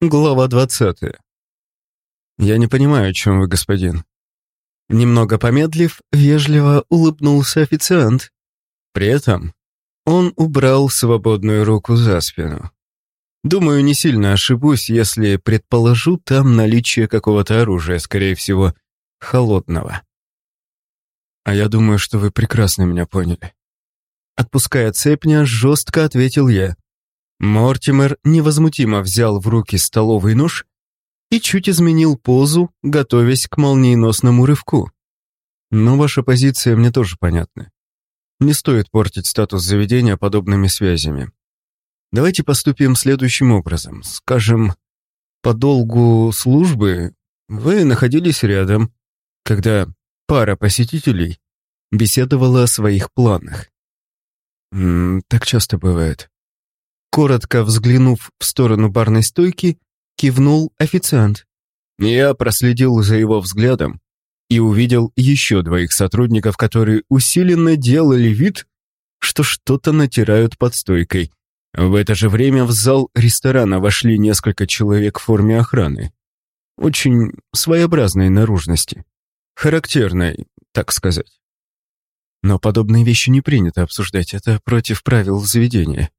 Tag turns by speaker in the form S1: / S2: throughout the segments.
S1: Глава двадцатая. «Я не понимаю, о чем вы, господин». Немного помедлив, вежливо улыбнулся официант. При этом он убрал свободную руку за спину. Думаю, не сильно ошибусь, если предположу там наличие какого-то оружия, скорее всего, холодного. А я думаю, что вы прекрасно меня поняли. Отпуская цепня, жестко ответил я. Мортимер невозмутимо взял в руки столовый нож и чуть изменил позу, готовясь к молниеносному рывку. Но ваша позиция мне тоже понятна. Не стоит портить статус заведения подобными связями. Давайте поступим следующим образом. Скажем, по долгу службы вы находились рядом, когда пара посетителей беседовала о своих планах. Так часто бывает. Коротко взглянув в сторону барной стойки, кивнул официант. Я проследил за его взглядом и увидел еще двоих сотрудников, которые усиленно делали вид, что что-то натирают под стойкой. В это же время в зал ресторана вошли несколько человек в форме охраны. Очень своеобразной наружности. Характерной, так сказать. Но подобные вещи не принято обсуждать, это против правил заведения.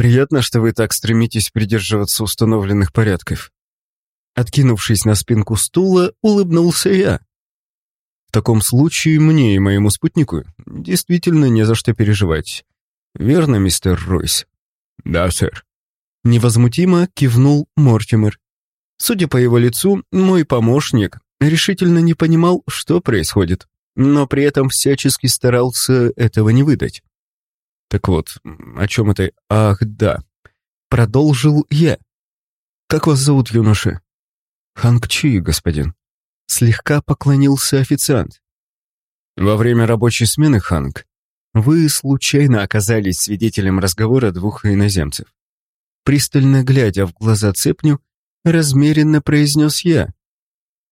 S1: Приятно, что вы так стремитесь придерживаться установленных порядков. Откинувшись на спинку стула, улыбнулся я. В таком случае мне и моему спутнику действительно не за что переживать. Верно, мистер Ройс? Да, сэр. Невозмутимо кивнул Мортимер. Судя по его лицу, мой помощник решительно не понимал, что происходит, но при этом всячески старался этого не выдать. Так вот, о чем это? Ах, да. Продолжил я. Как вас зовут, юноша? Ханг Чи, господин. Слегка поклонился официант. Во время рабочей смены, Ханг, вы случайно оказались свидетелем разговора двух иноземцев. Пристально глядя в глаза цепню, размеренно произнес я.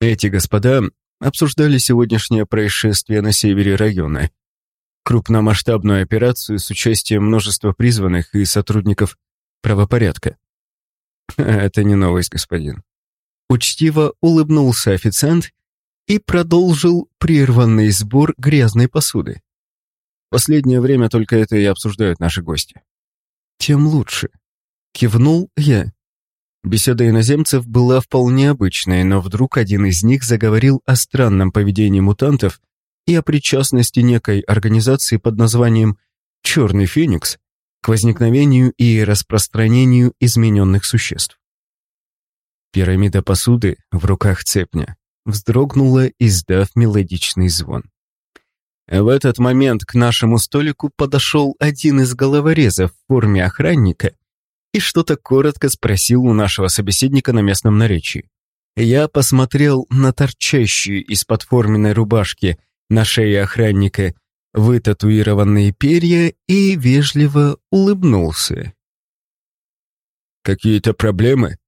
S1: Эти господа обсуждали сегодняшнее происшествие на севере района крупномасштабную операцию с участием множества призванных и сотрудников правопорядка. Это не новость, господин. Учтиво улыбнулся официант и продолжил прерванный сбор грязной посуды. Последнее время только это и обсуждают наши гости. Тем лучше. Кивнул я. Беседа иноземцев была вполне обычной, но вдруг один из них заговорил о странном поведении мутантов и о причастности некой организации под названием «Черный Феникс» к возникновению и распространению измененных существ. Пирамида посуды в руках цепня вздрогнула, издав мелодичный звон. В этот момент к нашему столику подошел один из головорезов в форме охранника и что-то коротко спросил у нашего собеседника на местном наречии. Я посмотрел на торчащие из-под форменной рубашки на шее охранника вытатуированные перья и вежливо улыбнулся. «Какие-то проблемы?»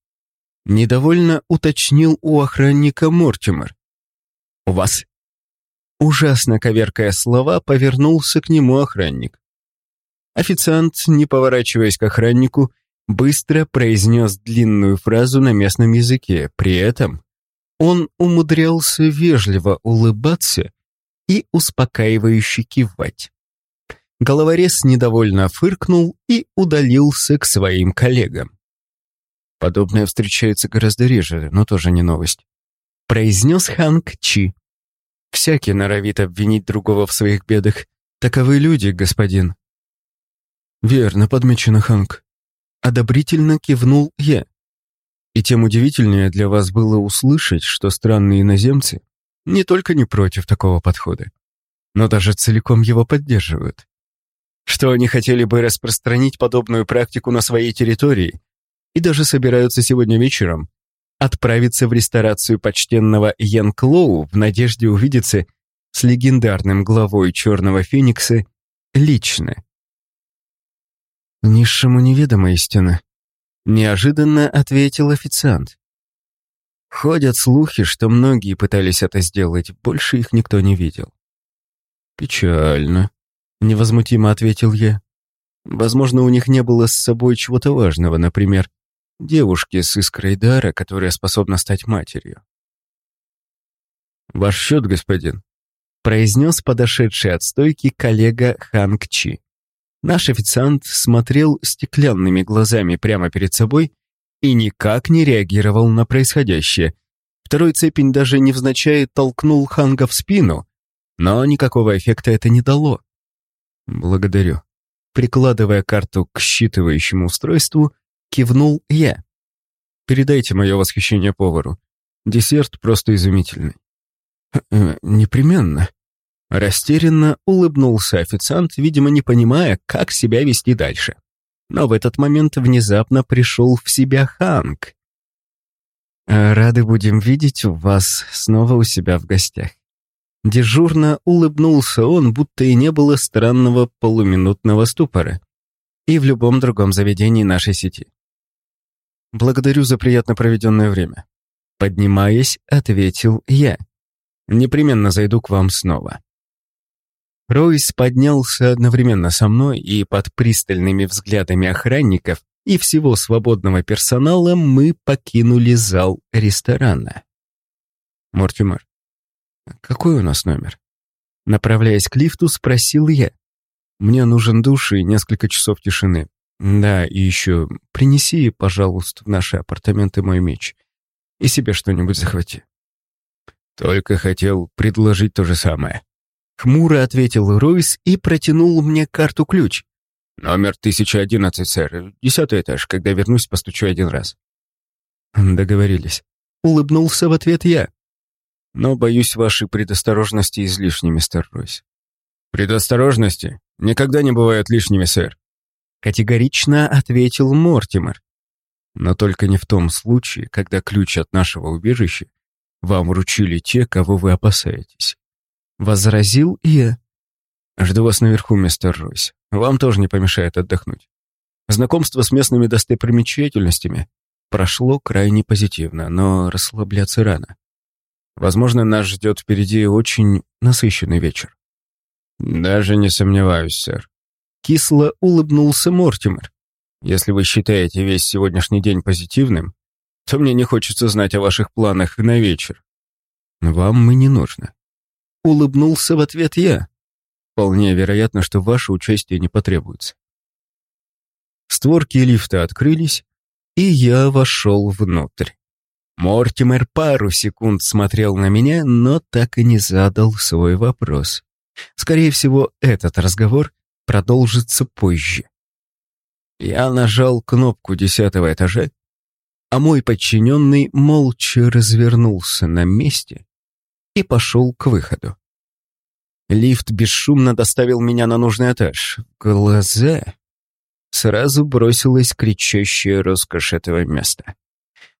S1: Недовольно уточнил у охранника Мортимер. «У вас?» Ужасно коверкая слова, повернулся к нему охранник. Официант, не поворачиваясь к охраннику, быстро произнес длинную фразу на местном языке. При этом он умудрялся вежливо улыбаться и успокаивающе кивать. Головорез недовольно фыркнул и удалился к своим коллегам. Подобное встречается гораздо реже, но тоже не новость. Произнес Ханг Чи. Всякий норовит обвинить другого в своих бедах. Таковы люди, господин. Верно подмечено, Ханг. Одобрительно кивнул я. И тем удивительнее для вас было услышать, что странные иноземцы не только не против такого подхода, но даже целиком его поддерживают. Что они хотели бы распространить подобную практику на своей территории и даже собираются сегодня вечером отправиться в ресторацию почтенного Ян Клоу в надежде увидеться с легендарным главой Черного Феникса лично. «Низшему неведома истина», — неожиданно ответил официант. Ходят слухи, что многие пытались это сделать, больше их никто не видел. «Печально», — невозмутимо ответил я. «Возможно, у них не было с собой чего-то важного, например, девушки с искрой дара, которая способна стать матерью. «Ваш счет, господин», — произнес подошедший от стойки коллега Ханг Чи. Наш официант смотрел стеклянными глазами прямо перед собой и никак не реагировал на происходящее. Второй цепень даже невзначай толкнул Ханга в спину, но никакого эффекта это не дало. «Благодарю». Прикладывая карту к считывающему устройству, кивнул я. «Передайте мое восхищение повару. Десерт просто изумительный». «Э, «Непременно». Растерянно улыбнулся официант, видимо, не понимая, как себя вести дальше. Но в этот момент внезапно пришел в себя Ханк. «Рады будем видеть вас снова у себя в гостях». Дежурно улыбнулся он, будто и не было странного полуминутного ступора. И в любом другом заведении нашей сети. «Благодарю за приятно проведенное время». Поднимаясь, ответил я. «Непременно зайду к вам снова». Ройс поднялся одновременно со мной, и под пристальными взглядами охранников и всего свободного персонала мы покинули зал ресторана. Мортимер, какой у нас номер? Направляясь к лифту, спросил я. Мне нужен душ и несколько часов тишины. Да, и еще принеси, пожалуйста, в наши апартаменты мой меч. И себе что-нибудь захвати. Только хотел предложить то же самое. Хмуро ответил Ройс и протянул мне карту-ключ. «Номер 1011, сэр. Десятый этаж. Когда вернусь, постучу один раз». Договорились. Улыбнулся в ответ я. Но, боюсь, ваши предосторожности излишни, мистер Ройс. «Предосторожности никогда не бывают лишними, сэр», категорично ответил Мортимер. «Но только не в том случае, когда ключ от нашего убежища вам вручили те, кого вы опасаетесь. Возразил я. «Жду вас наверху, мистер Ройс. Вам тоже не помешает отдохнуть. Знакомство с местными достопримечательностями прошло крайне позитивно, но расслабляться рано. Возможно, нас ждет впереди очень насыщенный вечер». «Даже не сомневаюсь, сэр». Кисло улыбнулся Мортимер. «Если вы считаете весь сегодняшний день позитивным, то мне не хочется знать о ваших планах на вечер. Вам мы не нужно. Улыбнулся в ответ я. Вполне вероятно, что ваше участие не потребуется. Створки лифта открылись, и я вошел внутрь. Мортимер пару секунд смотрел на меня, но так и не задал свой вопрос. Скорее всего, этот разговор продолжится позже. Я нажал кнопку десятого этажа, а мой подчиненный молча развернулся на месте и пошел к выходу. Лифт бесшумно доставил меня на нужный этаж. Глаза... Сразу бросилась кричащая роскошь этого места.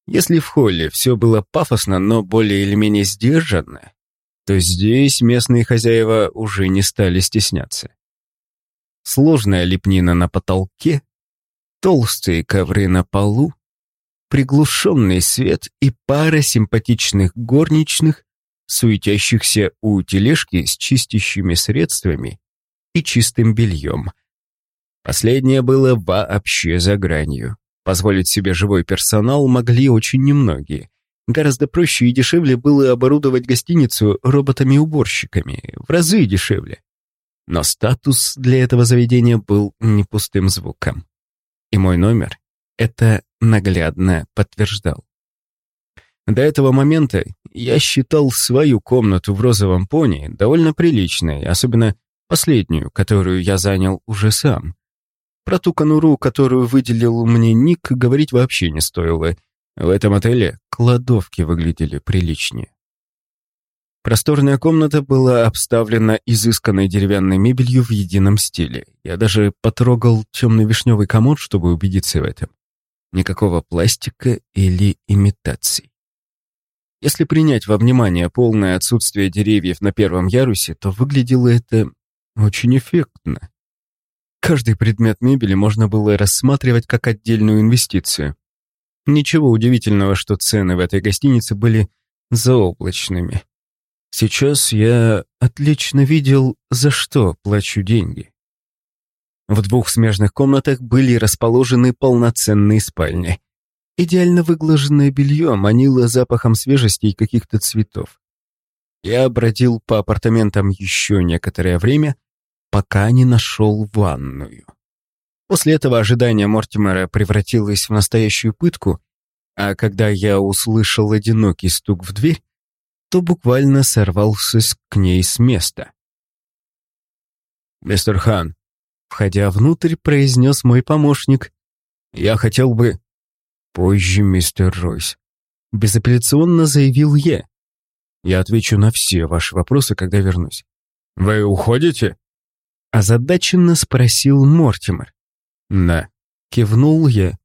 S1: Если в холле все было пафосно, но более или менее сдержанно, то здесь местные хозяева уже не стали стесняться. Сложная лепнина на потолке, толстые ковры на полу, приглушенный свет и пара симпатичных горничных, суетящихся у тележки с чистящими средствами и чистым бельем. Последнее было вообще за гранью. Позволить себе живой персонал могли очень немногие. Гораздо проще и дешевле было оборудовать гостиницу роботами-уборщиками, в разы дешевле. Но статус для этого заведения был не пустым звуком. И мой номер это наглядно подтверждал. До этого момента я считал свою комнату в розовом пони довольно приличной, особенно последнюю, которую я занял уже сам. Про ту конуру, которую выделил мне Ник, говорить вообще не стоило. В этом отеле кладовки выглядели приличнее. Просторная комната была обставлена изысканной деревянной мебелью в едином стиле. Я даже потрогал темный вишневый комод, чтобы убедиться в этом. Никакого пластика или имитаций. Если принять во внимание полное отсутствие деревьев на первом ярусе, то выглядело это очень эффектно. Каждый предмет мебели можно было рассматривать как отдельную инвестицию. Ничего удивительного, что цены в этой гостинице были заоблачными. Сейчас я отлично видел, за что плачу деньги. В двух смежных комнатах были расположены полноценные спальни. Идеально выглаженное белье манило запахом свежести и каких-то цветов. Я бродил по апартаментам еще некоторое время, пока не нашел ванную. После этого ожидание Мортимера превратилось в настоящую пытку, а когда я услышал одинокий стук в дверь, то буквально сорвался к ней с места. «Мистер Хан», входя внутрь, произнес мой помощник, «Я хотел бы...» «Позже, мистер Ройс», безапелляционно заявил я. «Я отвечу на все ваши вопросы, когда вернусь». «Вы уходите?» Озадаченно спросил Мортимер. «Да», — кивнул я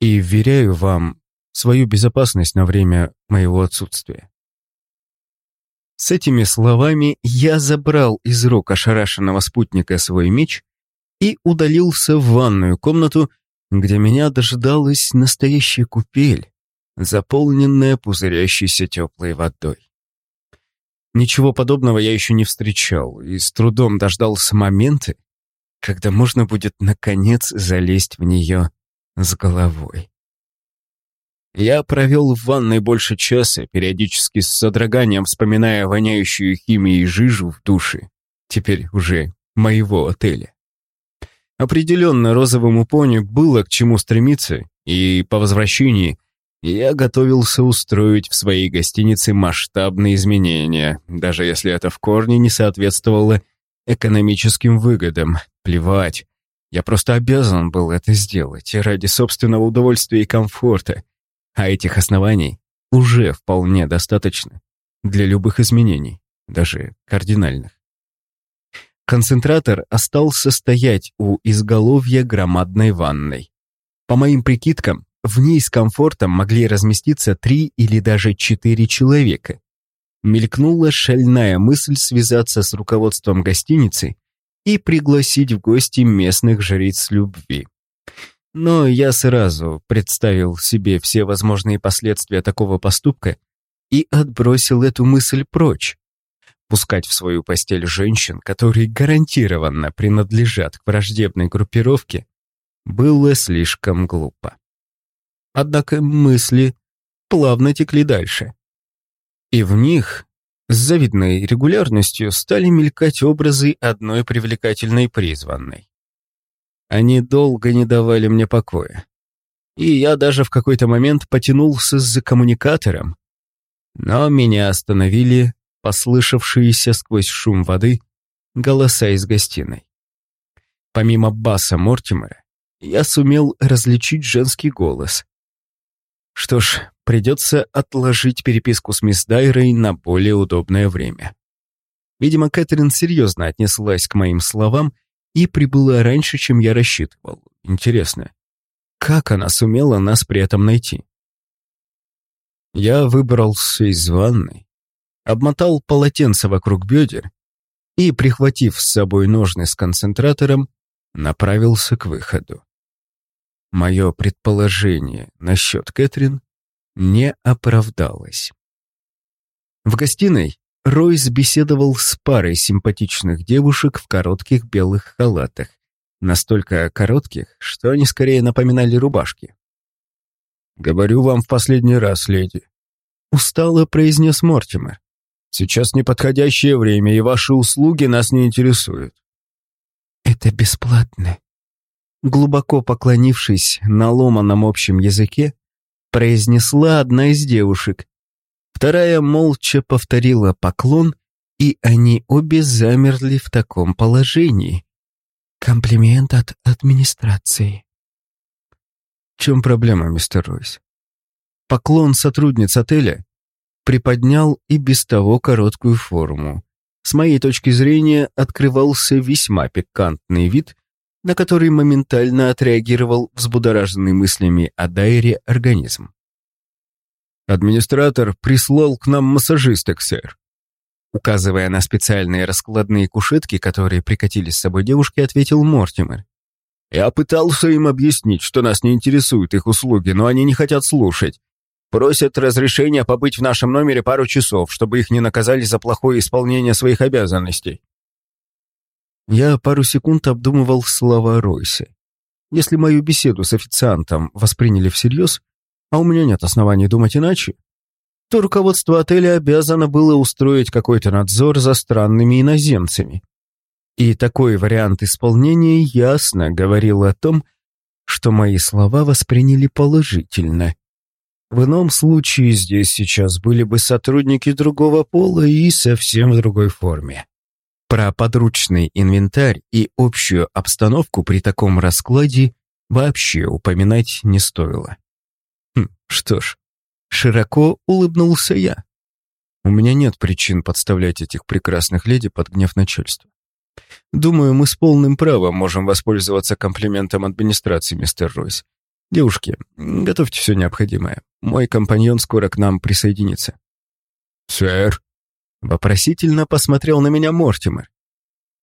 S1: и вверяю вам свою безопасность на время моего отсутствия. С этими словами я забрал из рук ошарашенного спутника свой меч и удалился в ванную комнату, где меня дожидалась настоящая купель, заполненная пузырящейся теплой водой. Ничего подобного я еще не встречал и с трудом дождался момента, когда можно будет, наконец, залезть в нее с головой. Я провел в ванной больше часа, периодически с содроганием вспоминая воняющую химией жижу в душе, теперь уже моего отеля. Определенно розовому пони было к чему стремиться, и по возвращении я готовился устроить в своей гостинице масштабные изменения, даже если это в корне не соответствовало экономическим выгодам. Плевать. Я просто обязан был это сделать ради собственного удовольствия и комфорта. А этих оснований уже вполне достаточно для любых изменений, даже кардинальных. Концентратор остался стоять у изголовья громадной ванной. По моим прикидкам, в ней с комфортом могли разместиться три или даже четыре человека. Мелькнула шальная мысль связаться с руководством гостиницы и пригласить в гости местных жриц любви. Но я сразу представил себе все возможные последствия такого поступка и отбросил эту мысль прочь. Пускать в свою постель женщин, которые гарантированно принадлежат к враждебной группировке, было слишком глупо. Однако мысли плавно текли дальше. И в них с завидной регулярностью стали мелькать образы одной привлекательной призванной. Они долго не давали мне покоя. И я даже в какой-то момент потянулся за коммуникатором, но меня остановили послышавшиеся сквозь шум воды голоса из гостиной. Помимо баса Мортимера, я сумел различить женский голос, что ж, придется отложить переписку с мисс Дайрой на более удобное время. Видимо, Кэтрин серьезно отнеслась к моим словам и прибыла раньше, чем я рассчитывал. Интересно, как она сумела нас при этом найти? Я выбрался из ванной, обмотал полотенце вокруг бедер и, прихватив с собой ножны с концентратором, направился к выходу. Мое предположение насчет Кэтрин не оправдалось. В гостиной Ройс беседовал с парой симпатичных девушек в коротких белых халатах, настолько коротких, что они скорее напоминали рубашки. «Говорю вам в последний раз, леди», — устало произнес Мортимер. «Сейчас неподходящее время, и ваши услуги нас не интересуют». «Это бесплатно», глубоко поклонившись на ломаном общем языке, произнесла одна из девушек. Вторая молча повторила поклон, и они обе замерли в таком положении. Комплимент от администрации. В чем проблема, мистер Ройс? Поклон сотрудниц отеля приподнял и без того короткую форму. С моей точки зрения, открывался весьма пикантный вид на который моментально отреагировал взбудораженный мыслями о Дайре организм. «Администратор прислал к нам массажисток, сэр». Указывая на специальные раскладные кушетки, которые прикатили с собой девушки, ответил Мортимер. «Я пытался им объяснить, что нас не интересуют их услуги, но они не хотят слушать. Просят разрешения побыть в нашем номере пару часов, чтобы их не наказали за плохое исполнение своих обязанностей. Я пару секунд обдумывал слова Ройса. Если мою беседу с официантом восприняли всерьез, а у меня нет оснований думать иначе, то руководство отеля обязано было устроить какой-то надзор за странными иноземцами. И такой вариант исполнения ясно говорил о том, что мои слова восприняли положительно. В ином случае здесь сейчас были бы сотрудники другого пола и совсем в другой форме. Про подручный инвентарь и общую обстановку при таком раскладе вообще упоминать не стоило. Хм, что ж, широко улыбнулся я. У меня нет причин подставлять этих прекрасных леди под гнев начальства. Думаю, мы с полным правом можем воспользоваться комплиментом администрации, мистер Ройс. Девушки, готовьте все необходимое. Мой компаньон скоро к нам присоединится. Сэр, вопросительно посмотрел на меня Мортимер.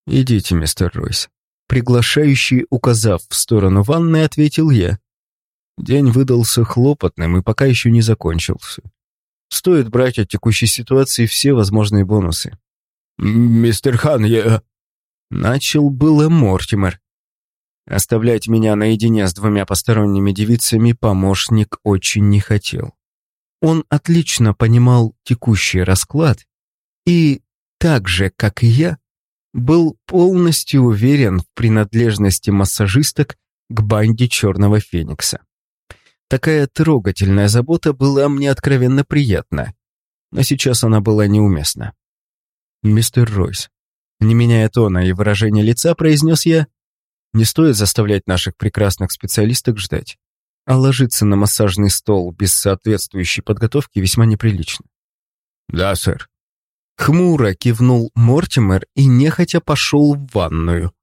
S1: Идите, мистер Ройс. Приглашающий, указав в сторону ванны, ответил я. День выдался хлопотным и пока еще не закончился. Стоит брать от текущей ситуации все возможные бонусы. «Мистер Хан, я...» Начал было Мортимер. Оставлять меня наедине с двумя посторонними девицами помощник очень не хотел. Он отлично понимал текущий расклад и, так же, как и я, был полностью уверен в принадлежности массажисток к банде Черного Феникса. Такая трогательная забота была мне откровенно приятна, но сейчас она была неуместна. «Мистер Ройс, не меняя тона и выражения лица, произнес я, не стоит заставлять наших прекрасных специалисток ждать. А ложиться на массажный стол без соответствующей подготовки весьма неприлично. «Да, сэр». Хмуро кивнул Мортимер и нехотя пошел в ванную.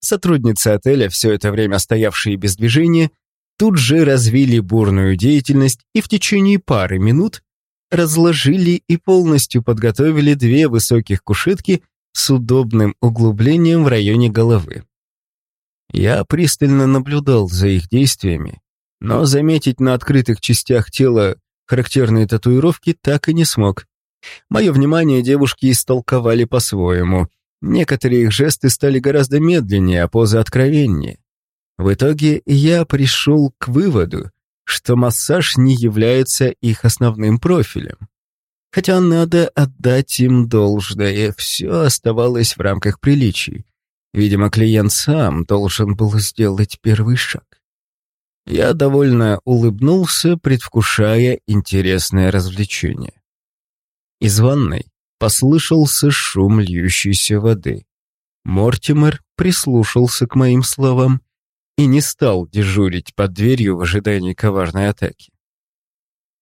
S1: Сотрудницы отеля, все это время стоявшие без движения, тут же развили бурную деятельность и в течение пары минут разложили и полностью подготовили две высоких кушетки с удобным углублением в районе головы. Я пристально наблюдал за их действиями, но заметить на открытых частях тела характерные татуировки так и не смог. Мое внимание девушки истолковали по-своему. Некоторые их жесты стали гораздо медленнее, а позы откровеннее. В итоге я пришел к выводу, что массаж не является их основным профилем. Хотя надо отдать им должное, все оставалось в рамках приличий. Видимо, клиент сам должен был сделать первый шаг. Я довольно улыбнулся, предвкушая интересное развлечение. Из ванной послышался шум льющейся воды. Мортимер прислушался к моим словам и не стал дежурить под дверью в ожидании коварной атаки.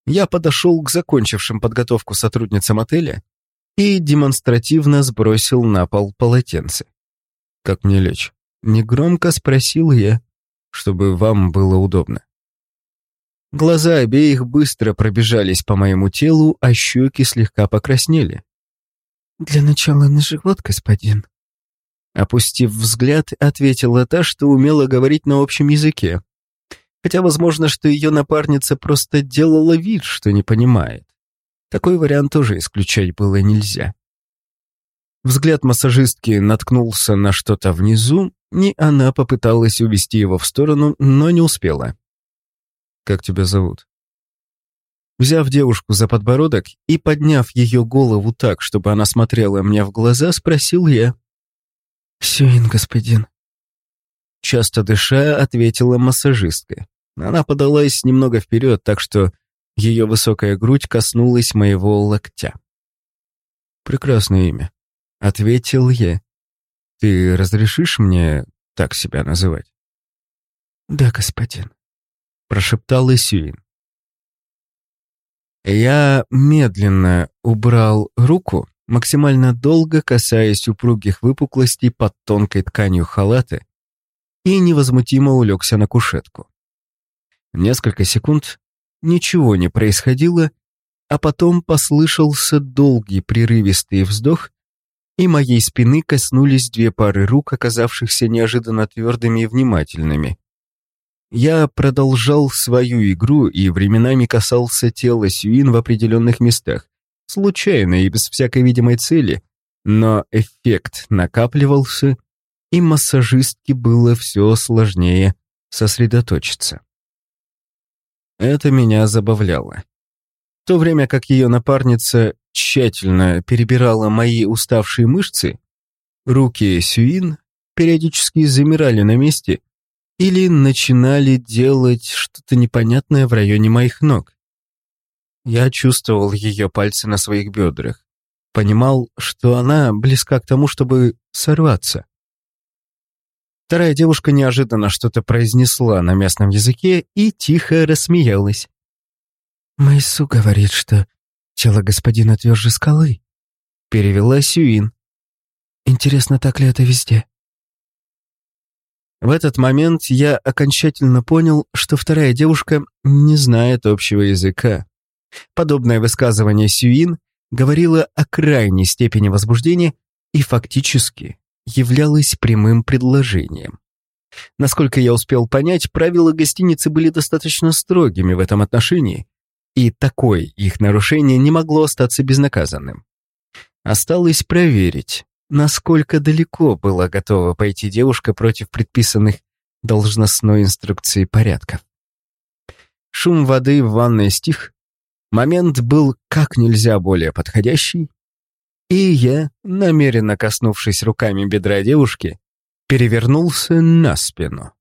S1: Я подошел к закончившим подготовку сотрудницам отеля и демонстративно сбросил на пол полотенце. «Как мне лечь?» Негромко спросил я, чтобы вам было удобно. Глаза обеих быстро пробежались по моему телу, а щеки слегка покраснели. «Для начала на живот, господин». Опустив взгляд, ответила та, что умела говорить на общем языке хотя возможно, что ее напарница просто делала вид, что не понимает. Такой вариант тоже исключать было нельзя. Взгляд массажистки наткнулся на что-то внизу, и она попыталась увести его в сторону, но не успела. «Как тебя зовут?» Взяв девушку за подбородок и подняв ее голову так, чтобы она смотрела мне в глаза, спросил я. «Сюин, господин». Часто дыша, ответила массажистка. Она подалась немного вперед, так что ее высокая грудь коснулась моего локтя. «Прекрасное имя», — ответил я. «Ты разрешишь мне так себя называть?» «Да, господин», — прошептал Исюин. Я медленно убрал руку, максимально долго касаясь упругих выпуклостей под тонкой тканью халата, и невозмутимо улегся на кушетку. Несколько секунд ничего не происходило, а потом послышался долгий прерывистый вздох, и моей спины коснулись две пары рук, оказавшихся неожиданно твердыми и внимательными. Я продолжал свою игру и временами касался тела Сюин в определенных местах, случайно и без всякой видимой цели, но эффект накапливался, и массажистке было все сложнее сосредоточиться. Это меня забавляло. В то время как ее напарница тщательно перебирала мои уставшие мышцы, руки Сюин периодически замирали на месте или начинали делать что-то непонятное в районе моих ног. Я чувствовал ее пальцы на своих бедрах, понимал, что она близка к тому, чтобы сорваться. Вторая девушка неожиданно что-то произнесла на местном языке и тихо рассмеялась. «Майсу говорит, что тело господина тверже скалы», — перевела Сюин. «Интересно, так ли это везде?» В этот момент я окончательно понял, что вторая девушка не знает общего языка. Подобное высказывание Сюин говорило о крайней степени возбуждения и фактически являлось прямым предложением. Насколько я успел понять, правила гостиницы были достаточно строгими в этом отношении, и такое их нарушение не могло остаться безнаказанным. Осталось проверить, насколько далеко была готова пойти девушка против предписанных должностной инструкции порядков. Шум воды в ванной стих, момент был как нельзя более подходящий, и я, намеренно коснувшись руками бедра девушки, перевернулся на спину.